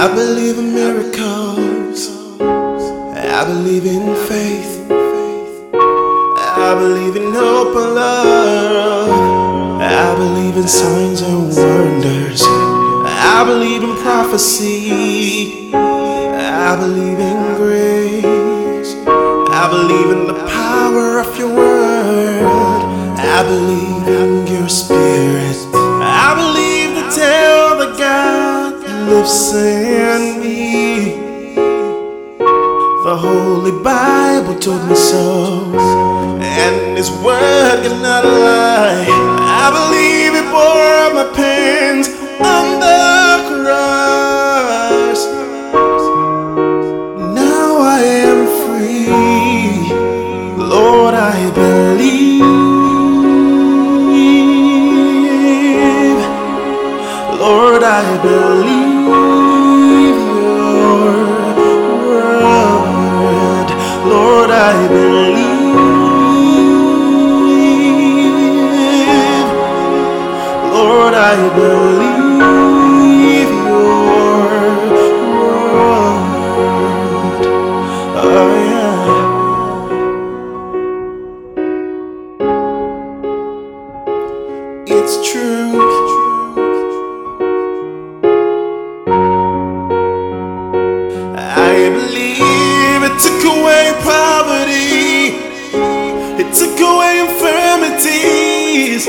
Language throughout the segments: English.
I believe in miracles. I believe in faith. I believe in hope and love. I believe in signs and wonders. I believe in prophecy. I believe in grace. I believe in the power of your word. I believe in your spirit. Lives in me. The Holy Bible told me so, and His word cannot lie. I believe it bore my pains on the cross. Now I am free, Lord. I believe, Lord. I believe I believe your word. Oh yeah. It's true. I believe it took away poverty, it took away infirmities.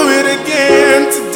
Do it again today,